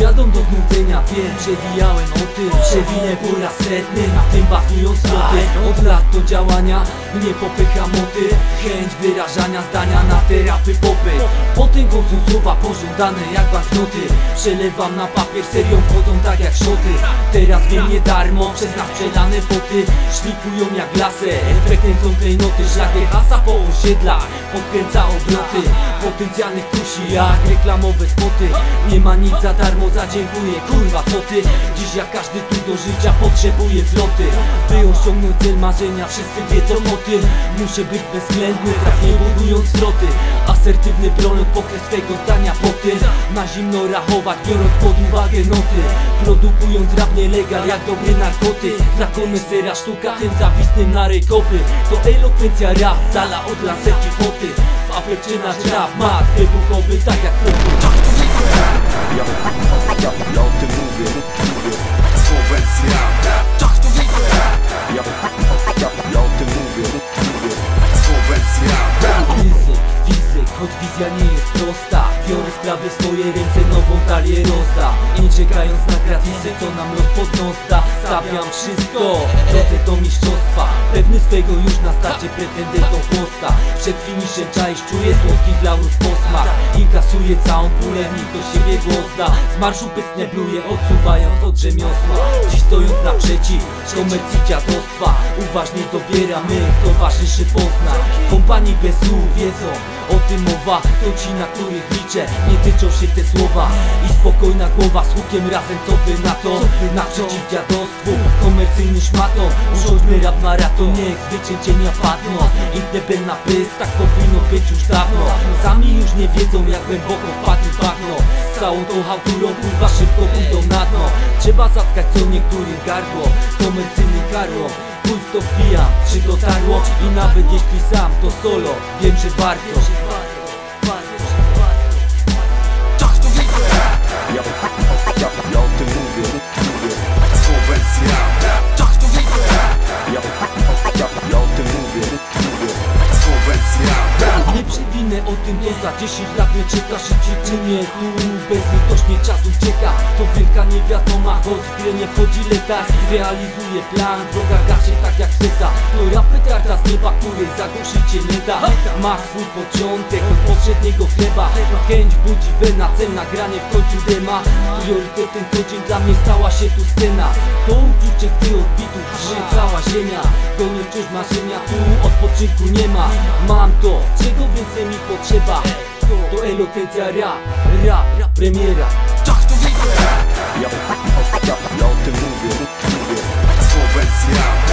Jadą do znudzenia, wiem, przewijałem o tym. Przewinę po raz setny, na tym bazują sloty Od lat do działania, mnie popycha motyw Chęć wyrażania zdania na te rapy popy Potem gąsą słowa pożądane jak banknoty. Przelewam na papier, serią wchodzą tak jak szoty. Teraz wiem nie darmo, przez nas przelane poty. Szlifują jak lasę, efektem są klejnoty. Szlakie hasa po osiedlach, podkręca obroty. Potencjalnych kusi jak reklamowe spoty. Nie ma nic za darmo, zadziękuję, kurwa co ty? Dziś jak każdy tu do życia potrzebuje floty. By osiągnąć cel marzenia, wszyscy wiedzą o tym. Muszę być bezwzględny, trafnie budując floty. Asertywny broniąc pokres swego zdania po tym. Na zimno rachować, biorąc pod uwagę noty. Produkując rap nielegal jak dobry narkotyk Dla konesera sztuka, tym zawistnym na rejkopy To elokwencja rap, dala od laserki foty. W afekcie nasz rap ma wybuchowy tak jak propór Ja, o Słowencja fizyk, choć wizja nie jest prosta Biorę sprawy w swoje ręce, nową talię rozdam I nie czekając na gratisy, co nam los pod nos da Stawiam wszystko, drodze do mistrzostwa. Pewny swego już na starcie pretendentom posta. Przed finiszem czaisz, czuję słodkich laurów posmak. Inkasuję całą pulę, nikt do siebie głos da Z marszu pysnę bluje, odsuwając od rzemiosła. Dziś stojąc naprzeciw komercji dziadostwa Uważnie dobieramy, towarzyszy poznań Kompanii bez słów wiedzą o tym mowa. To ci, na których liczę, nie tyczą się te słowa. I spokojna głowa z hukiem razem, co wy na to. Naprzeciw dziadostwu, komercyjnym szmatom Urządźmy rap maraton, niech zwyciężenia padną Independent na pysk, tak powinno być już dawno. Sami już nie wiedzą, jak głęboko wpadli bagno Z całą tą hałturą, kurwa szybko pójdą na dno. Trzeba zatkać co niektórym gardło Komercyjny karło. Chuj to wbijam, czy dotarło I nawet jeśli sam to solo Wiem, że warto O tym, co za 10 lat mnie czeka. Życie czy nie, tu bezlitośnie czas ucieka. To wielka niewiadoma, choć w grę nie wchodzi letarg. Realizuje plan, droga gasie tak jak seta To rap petarda z nieba, której zagłuszyć się nie da. Ma swój początek od poprzedniego chleba. Chęć budzi wena, cel nagranie w końcu dema. Priorytetem co dzień dla mnie stała się tu scena. To uczucie, gdy odbitów drży cała ziemia. Gonię wciąż marzenia, tu odpoczynku nie ma. Mam to, czego więcej mi potrzeba To elokwencja rap, rap, rap premiera. Ja, ja, ja o tym mówię, mówię. Słowencja